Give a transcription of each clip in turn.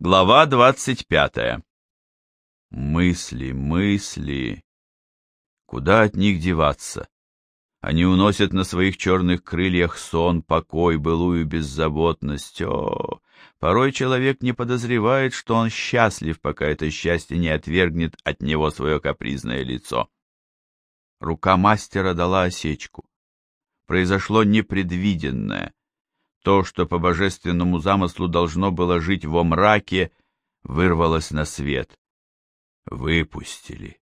Глава двадцать пятая. Мысли, мысли. Куда от них деваться? Они уносят на своих черных крыльях сон, покой, былую беззаботность. О, порой человек не подозревает, что он счастлив, пока это счастье не отвергнет от него свое капризное лицо. Рука мастера дала осечку. Произошло непредвиденное. То, что по божественному замыслу должно было жить во мраке, вырвалось на свет. Выпустили.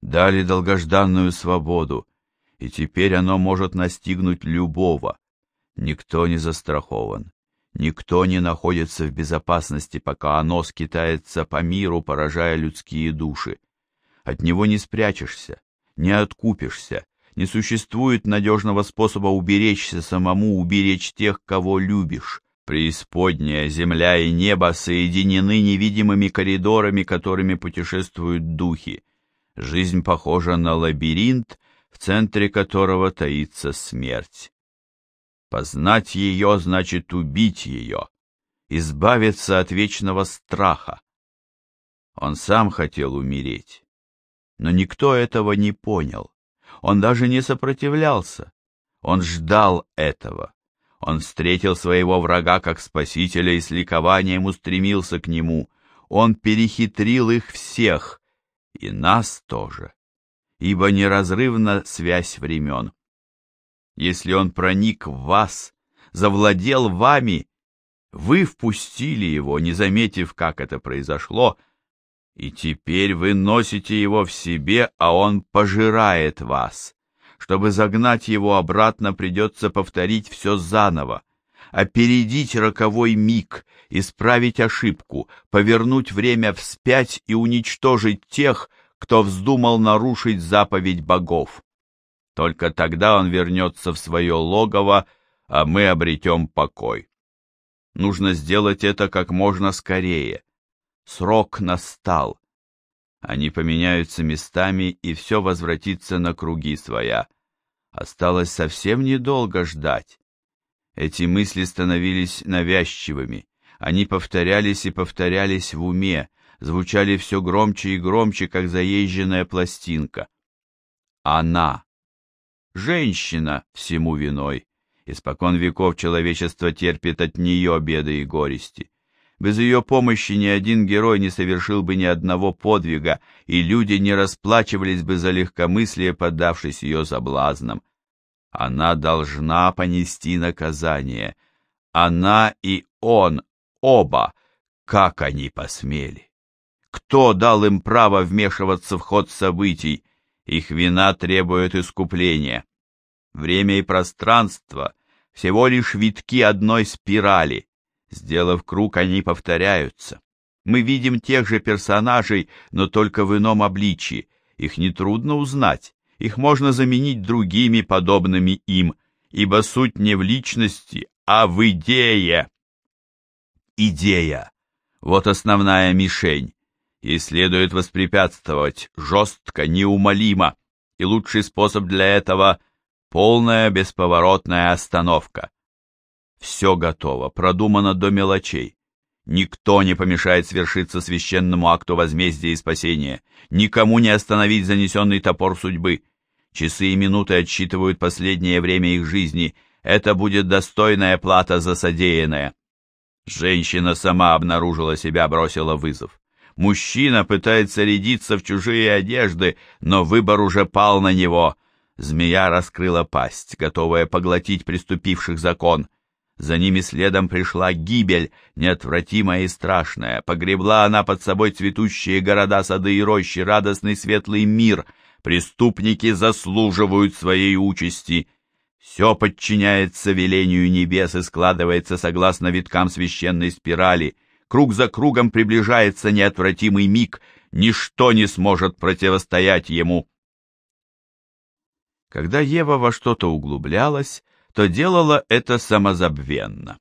Дали долгожданную свободу, и теперь оно может настигнуть любого. Никто не застрахован. Никто не находится в безопасности, пока оно скитается по миру, поражая людские души. От него не спрячешься, не откупишься, не существует надежного способа уберечься самому, уберечь тех, кого любишь. Преисподняя, земля и небо соединены невидимыми коридорами, которыми путешествуют духи. Жизнь похожа на лабиринт, в центре которого таится смерть. Познать ее значит убить ее, избавиться от вечного страха. Он сам хотел умереть, но никто этого не понял. Он даже не сопротивлялся. Он ждал этого. Он встретил своего врага как спасителя и с ликованием устремился к нему. Он перехитрил их всех, и нас тоже, ибо неразрывна связь времен. Если он проник в вас, завладел вами, вы впустили его, не заметив, как это произошло, — и теперь вы носите его в себе, а он пожирает вас. Чтобы загнать его обратно, придется повторить все заново, опередить роковой миг, исправить ошибку, повернуть время вспять и уничтожить тех, кто вздумал нарушить заповедь богов. Только тогда он вернется в свое логово, а мы обретем покой. Нужно сделать это как можно скорее. Срок настал. Они поменяются местами, и все возвратится на круги своя. Осталось совсем недолго ждать. Эти мысли становились навязчивыми. Они повторялись и повторялись в уме, звучали все громче и громче, как заезженная пластинка. Она. Женщина всему виной. Испокон веков человечество терпит от нее беды и горести. Без ее помощи ни один герой не совершил бы ни одного подвига, и люди не расплачивались бы за легкомыслие, поддавшись ее соблазнам. Она должна понести наказание. Она и он, оба, как они посмели. Кто дал им право вмешиваться в ход событий? Их вина требует искупления. Время и пространство — всего лишь витки одной спирали — Сделав круг, они повторяются. Мы видим тех же персонажей, но только в ином обличии. Их нетрудно узнать. Их можно заменить другими, подобными им, ибо суть не в личности, а в идее. Идея. Вот основная мишень. Ей следует воспрепятствовать жестко, неумолимо, и лучший способ для этого — полная бесповоротная остановка. Все готово, продумано до мелочей. Никто не помешает свершиться священному акту возмездия и спасения. Никому не остановить занесенный топор судьбы. Часы и минуты отсчитывают последнее время их жизни. Это будет достойная плата за содеянное. Женщина сама обнаружила себя, бросила вызов. Мужчина пытается рядиться в чужие одежды, но выбор уже пал на него. Змея раскрыла пасть, готовая поглотить приступивших закон. За ними следом пришла гибель, неотвратимая и страшная. Погребла она под собой цветущие города, сады и рощи, радостный светлый мир. Преступники заслуживают своей участи. Все подчиняется велению небес и складывается согласно виткам священной спирали. Круг за кругом приближается неотвратимый миг. Ничто не сможет противостоять ему. Когда Ева во что-то углублялась, то делала это самозабвенно.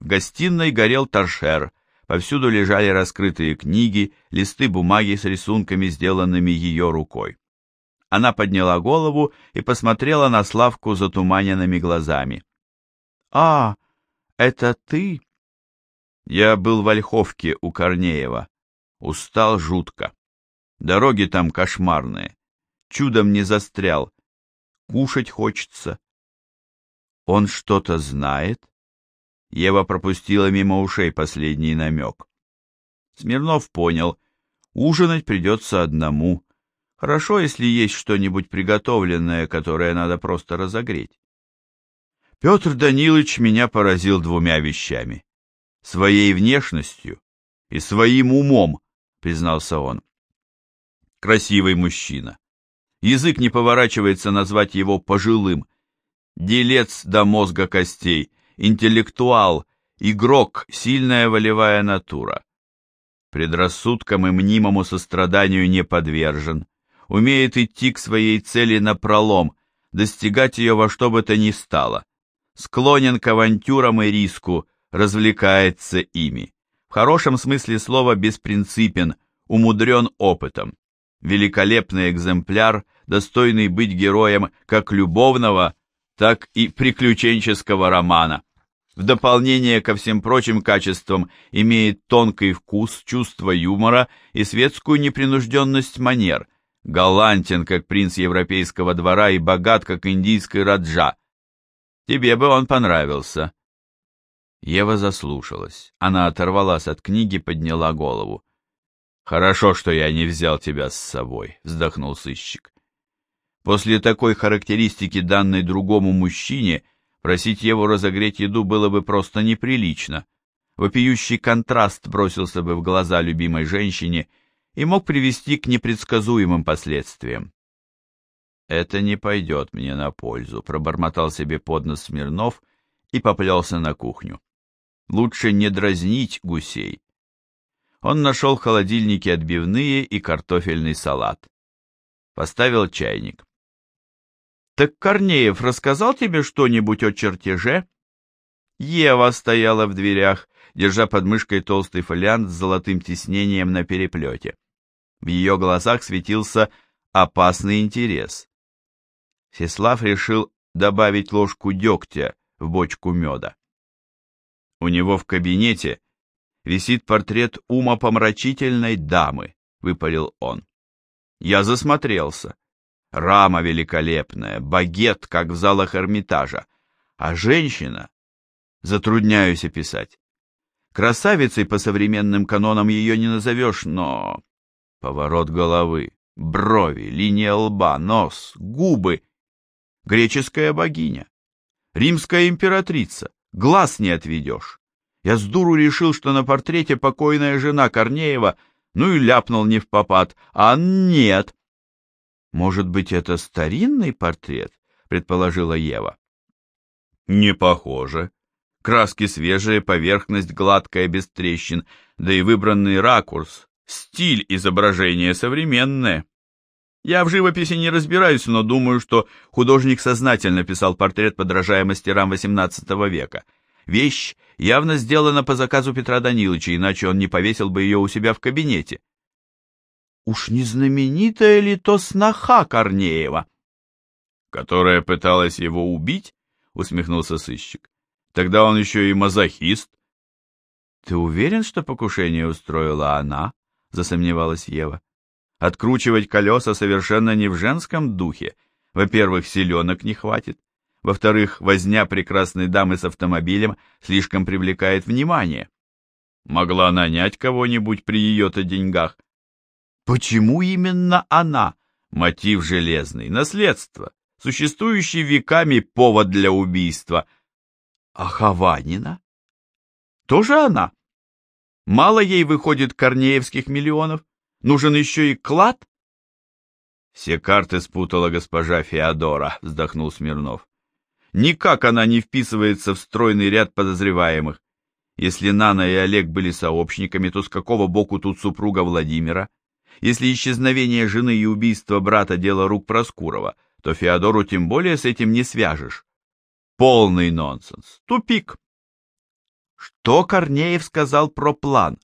В гостиной горел торшер, повсюду лежали раскрытые книги, листы бумаги с рисунками, сделанными ее рукой. Она подняла голову и посмотрела на Славку затуманенными глазами. «А, это ты?» Я был в Ольховке у Корнеева. Устал жутко. Дороги там кошмарные. Чудом не застрял. Кушать хочется. Он что-то знает? Ева пропустила мимо ушей последний намек. Смирнов понял. Ужинать придется одному. Хорошо, если есть что-нибудь приготовленное, которое надо просто разогреть. Петр Данилович меня поразил двумя вещами. Своей внешностью и своим умом, признался он. Красивый мужчина. Язык не поворачивается назвать его пожилым. Делец до мозга костей, интеллектуал, игрок, сильная волевая натура. Предрассудкам и мнимому состраданию не подвержен, умеет идти к своей цели напролом, достигать ее во что бы то ни стало, склонен к авантюрам и риску, развлекается ими. В хорошем смысле слова беспринципен, умудрен опытом. Великолепный экземпляр, достойный быть героем как любовного, так и приключенческого романа. В дополнение ко всем прочим качествам имеет тонкий вкус, чувство юмора и светскую непринужденность манер, галантен, как принц европейского двора и богат, как индийский раджа. Тебе бы он понравился. Ева заслушалась. Она оторвалась от книги, подняла голову. «Хорошо, что я не взял тебя с собой», — вздохнул сыщик. После такой характеристики, данной другому мужчине, просить его разогреть еду было бы просто неприлично. Вопиющий контраст бросился бы в глаза любимой женщине и мог привести к непредсказуемым последствиям. «Это не пойдет мне на пользу», — пробормотал себе под нос Смирнов и поплелся на кухню. «Лучше не дразнить гусей». Он нашел в холодильнике отбивные и картофельный салат. Поставил чайник. «Так Корнеев рассказал тебе что-нибудь о чертеже?» Ева стояла в дверях, держа под мышкой толстый фолиант с золотым тиснением на переплете. В ее глазах светился опасный интерес. Сеслав решил добавить ложку дегтя в бочку меда. У него в кабинете висит портрет умопомрачительной дамы, выпалил он. Я засмотрелся. Рама великолепная, багет, как в залах Эрмитажа. А женщина? Затрудняюсь описать. Красавицей по современным канонам ее не назовешь, но... Поворот головы, брови, линия лба, нос, губы. Греческая богиня. Римская императрица. Глаз не отведешь. Я с дуру решил, что на портрете покойная жена Корнеева, ну и ляпнул не в попад. А нет, может быть, это старинный портрет, предположила Ева. Не похоже. Краски свежие, поверхность гладкая, без трещин, да и выбранный ракурс, стиль изображения современное. Я в живописи не разбираюсь, но думаю, что художник сознательно писал портрет, подражая мастерам XVIII века. Вещь явно сделана по заказу Петра Даниловича, иначе он не повесил бы ее у себя в кабинете. Уж не знаменитая ли то сноха Корнеева? Которая пыталась его убить? Усмехнулся сыщик. Тогда он еще и мазохист. Ты уверен, что покушение устроила она? Засомневалась Ева. Откручивать колеса совершенно не в женском духе. Во-первых, селенок не хватит. Во-вторых, возня прекрасной дамы с автомобилем слишком привлекает внимание. Могла нанять кого-нибудь при ее-то деньгах. Почему именно она? Мотив железный, наследство, существующий веками повод для убийства. А Хованина? Тоже она? Мало ей выходит корнеевских миллионов? Нужен еще и клад? Все карты спутала госпожа Феодора, вздохнул Смирнов. Никак она не вписывается в стройный ряд подозреваемых. Если Нана и Олег были сообщниками, то с какого боку тут супруга Владимира? Если исчезновение жены и убийство брата – дело рук Проскурова, то Феодору тем более с этим не свяжешь. Полный нонсенс. Тупик. Что Корнеев сказал про план?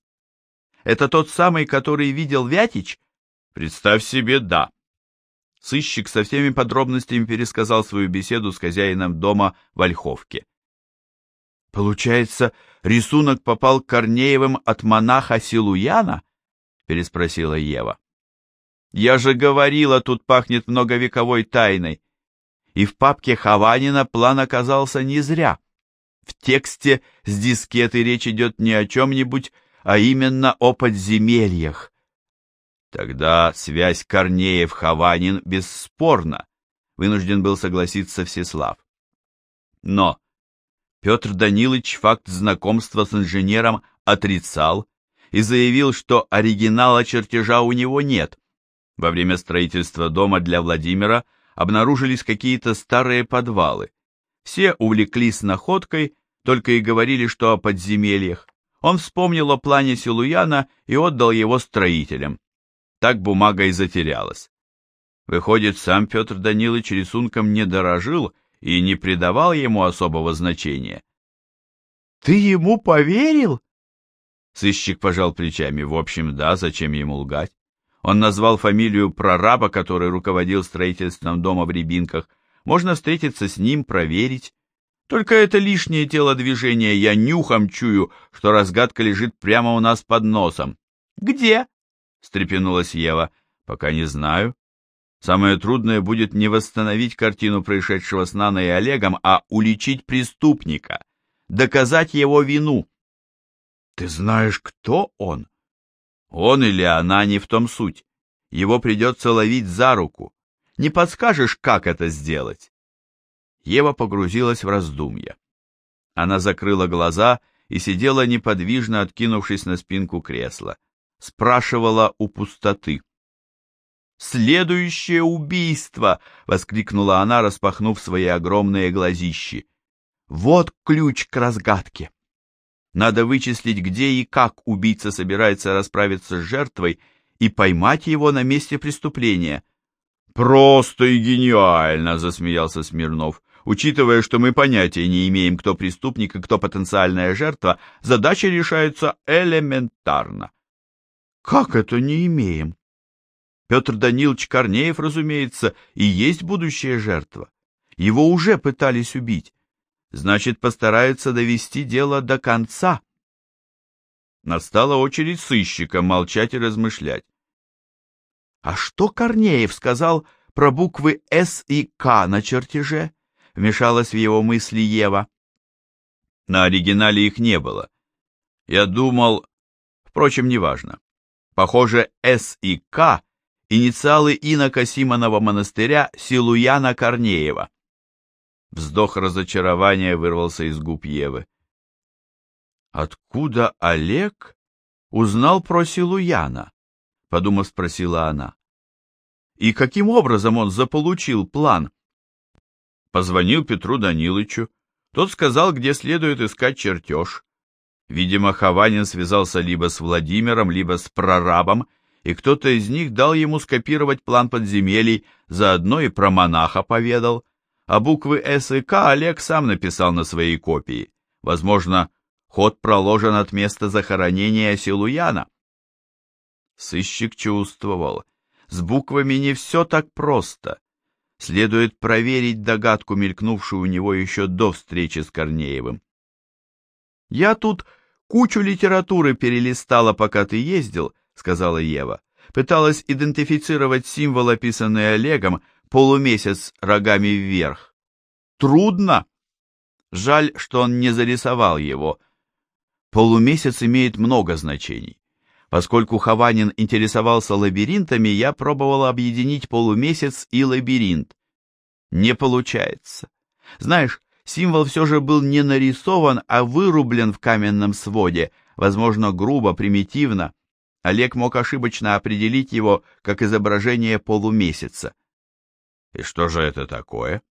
Это тот самый, который видел Вятич? Представь себе, да. Сыщик со всеми подробностями пересказал свою беседу с хозяином дома в Ольховке. Получается, рисунок попал к Корнеевым от монаха Силуяна? Переспросила Ева. Я же говорила, тут пахнет многовековой тайной. И в папке Хованина план оказался не зря. В тексте с дискеты речь идет не о чем-нибудь, а именно о подземельях. Тогда связь Корнеев-Хованин бесспорна, вынужден был согласиться Всеслав. Но Петр Данилович факт знакомства с инженером отрицал и заявил, что оригинала чертежа у него нет. Во время строительства дома для Владимира обнаружились какие-то старые подвалы. Все увлеклись находкой, только и говорили, что о подземельях. Он вспомнил о плане Силуяна и отдал его строителям. Так бумага и затерялась. Выходит, сам Петр Данилович рисунком не дорожил и не придавал ему особого значения. «Ты ему поверил?» Сыщик пожал плечами. В общем, да, зачем ему лгать? Он назвал фамилию прораба, который руководил строительством дома в Рябинках. Можно встретиться с ним, проверить. Только это лишнее телодвижение, я нюхом чую, что разгадка лежит прямо у нас под носом. «Где?» — встрепенулась Ева. «Пока не знаю. Самое трудное будет не восстановить картину происшедшего с Наной и Олегом, а уличить преступника, доказать его вину. Ты знаешь, кто он? Он или она не в том суть. Его придется ловить за руку. Не подскажешь, как это сделать? Ева погрузилась в раздумья. Она закрыла глаза и сидела неподвижно, откинувшись на спинку кресла. Спрашивала у пустоты. «Следующее убийство!» — воскликнула она, распахнув свои огромные глазищи. «Вот ключ к разгадке!» Надо вычислить, где и как убийца собирается расправиться с жертвой и поймать его на месте преступления. «Просто и гениально!» — засмеялся Смирнов. «Учитывая, что мы понятия не имеем, кто преступник и кто потенциальная жертва, задача решается элементарно». «Как это не имеем?» Петр Данилович Корнеев, разумеется, и есть будущая жертва. Его уже пытались убить. Значит, постараются довести дело до конца. Настала очередь сыщика молчать и размышлять. А что Корнеев сказал про буквы «С» и «К» на чертеже? Вмешалась в его мысли Ева. На оригинале их не было. Я думал... Впрочем, неважно. Похоже, «С» и «К» инициалы инока Симонова монастыря Силуяна Корнеева. Вздох разочарования вырвался из губ Евы. «Откуда Олег узнал про Силуяна?» — подумав, спросила она. «И каким образом он заполучил план?» Позвонил Петру Данилычу. Тот сказал, где следует искать чертеж. Видимо, Хованин связался либо с Владимиром, либо с прорабом и кто-то из них дал ему скопировать план подземелий, заодно и про монаха поведал, а буквы «С» и «К» Олег сам написал на своей копии. Возможно, ход проложен от места захоронения Силуяна. Сыщик чувствовал, с буквами не все так просто. Следует проверить догадку, мелькнувшую у него еще до встречи с Корнеевым. «Я тут кучу литературы перелистала, пока ты ездил», сказала Ева. Пыталась идентифицировать символ, описанный Олегом, полумесяц рогами вверх. Трудно. Жаль, что он не зарисовал его. Полумесяц имеет много значений. Поскольку Хованин интересовался лабиринтами, я пробовала объединить полумесяц и лабиринт. Не получается. Знаешь, символ все же был не нарисован, а вырублен в каменном своде, возможно, грубо, примитивно. Олег мог ошибочно определить его как изображение полумесяца. И что же это такое?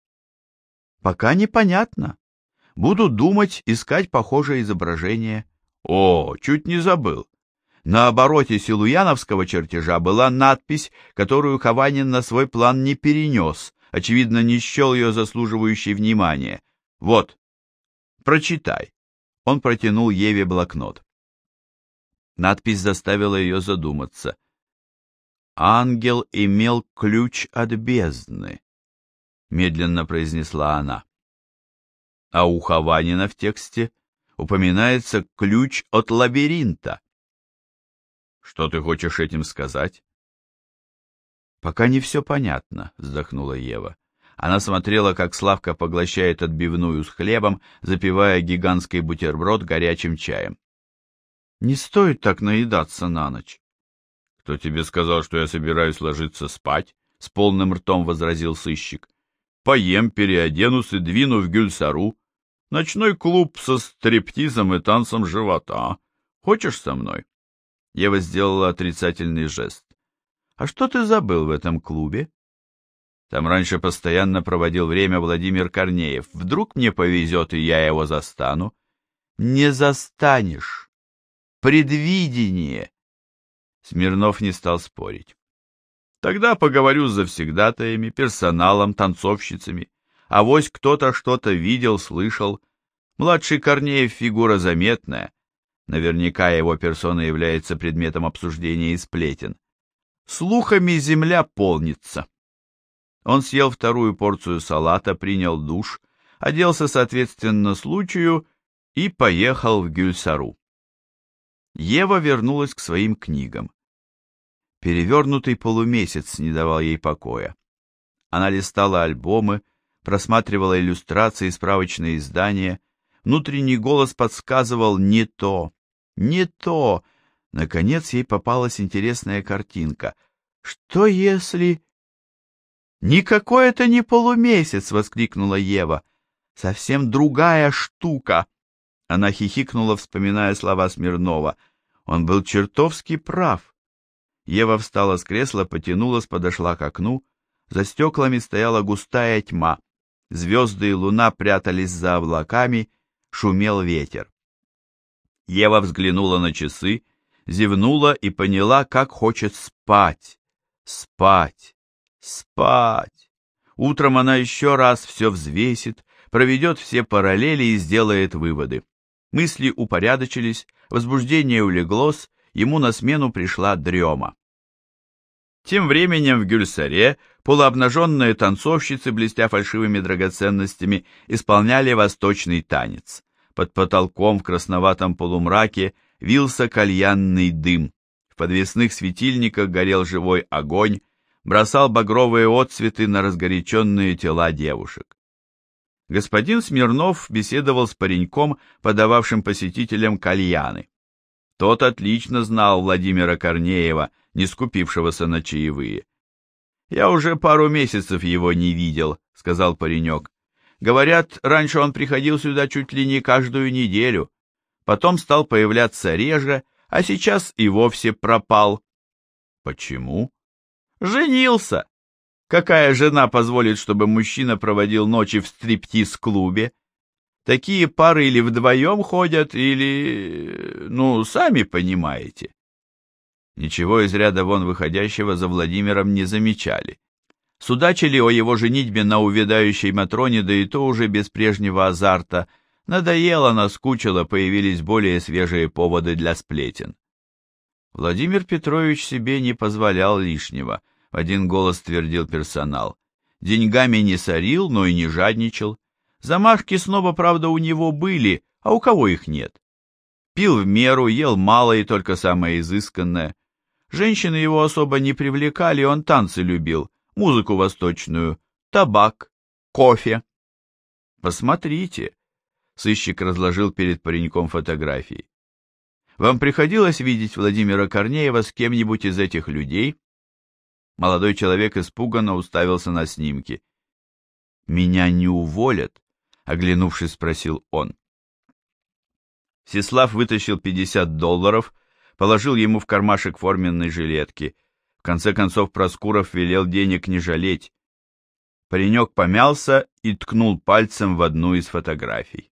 Пока непонятно. Буду думать, искать похожее изображение. О, чуть не забыл. На обороте силуяновского чертежа была надпись, которую Хованин на свой план не перенес, очевидно, не счел ее заслуживающей внимания. Вот, прочитай. Он протянул Еве блокнот. Надпись заставила ее задуматься. «Ангел имел ключ от бездны», — медленно произнесла она. А у Хованина в тексте упоминается ключ от лабиринта. Что ты хочешь этим сказать? Пока не все понятно, вздохнула Ева. Она смотрела, как Славка поглощает отбивную с хлебом, запивая гигантский бутерброд горячим чаем. Не стоит так наедаться на ночь. Кто тебе сказал, что я собираюсь ложиться спать? С полным ртом возразил сыщик. Поем, переоденусь и двину в Гюльсару. Ночной клуб со стриптизом и танцем живота. Хочешь со мной? Ева сделала отрицательный жест. А что ты забыл в этом клубе? Там раньше постоянно проводил время Владимир Корнеев. Вдруг мне повезет, и я его застану? Не застанешь. Предвидение. Смирнов не стал спорить. Тогда поговорю с завсегдатаями, персоналом, танцовщицами. А вось кто-то что-то видел, слышал. Младший Корнеев фигура заметная. Наверняка его персона является предметом обсуждения и сплетен. Слухами земля полнится. Он съел вторую порцию салата, принял душ, оделся соответственно случаю и поехал в Гюльсару. Ева вернулась к своим книгам. Перевернутый полумесяц не давал ей покоя. Она листала альбомы, просматривала иллюстрации, справочные издания. Внутренний голос подсказывал «не то, не то». Наконец ей попалась интересная картинка. Что если... «Никакой это не полумесяц!» — воскликнула Ева. «Совсем другая штука!» Она хихикнула, вспоминая слова Смирнова. Он был чертовски прав. Ева встала с кресла, потянулась, подошла к окну. За стеклами стояла густая тьма. Звезды и луна прятались за облаками, шумел ветер. Ева взглянула на часы, зевнула и поняла, как хочет спать, спать. Спать! Утром она еще раз все взвесит, проведет все параллели и сделает выводы. Мысли упорядочились, возбуждение улеглось, ему на смену пришла дрема. Тем временем в Гюльсаре полуобнаженные танцовщицы, блестя фальшивыми драгоценностями, исполняли восточный танец. Под потолком в красноватом полумраке вился кальянный дым. В подвесных светильниках горел живой огонь, бросал багровые отцветы на разгоряченные тела девушек. Господин Смирнов беседовал с пареньком, подававшим посетителям кальяны. Тот отлично знал Владимира Корнеева, не скупившегося на чаевые. «Я уже пару месяцев его не видел», — сказал паренек. «Говорят, раньше он приходил сюда чуть ли не каждую неделю, потом стал появляться реже, а сейчас и вовсе пропал». «Почему?» Женился! Какая жена позволит, чтобы мужчина проводил ночи в стриптиз-клубе? Такие пары или вдвоем ходят, или... ну, сами понимаете. Ничего из ряда вон выходящего за Владимиром не замечали. Судачили о его женитьбе на увядающей Матроне, да и то уже без прежнего азарта. Надоело, наскучило, появились более свежие поводы для сплетен. Владимир Петрович себе не позволял лишнего, в один голос твердил персонал. Деньгами не сорил, но и не жадничал. Замашки снова, правда, у него были, а у кого их нет? Пил в меру, ел мало и только самое изысканное. Женщины его особо не привлекали, он танцы любил, музыку восточную, табак, кофе. Посмотрите. Сыщик разложил перед пареньком фотографии. Вам приходилось видеть Владимира Корнеева с кем-нибудь из этих людей? Молодой человек испуганно уставился на снимки. «Меня не уволят?» — оглянувшись, спросил он. Сеслав вытащил 50 долларов, положил ему в кармашек форменной жилетки. В конце концов Проскуров велел денег не жалеть. Паренек помялся и ткнул пальцем в одну из фотографий.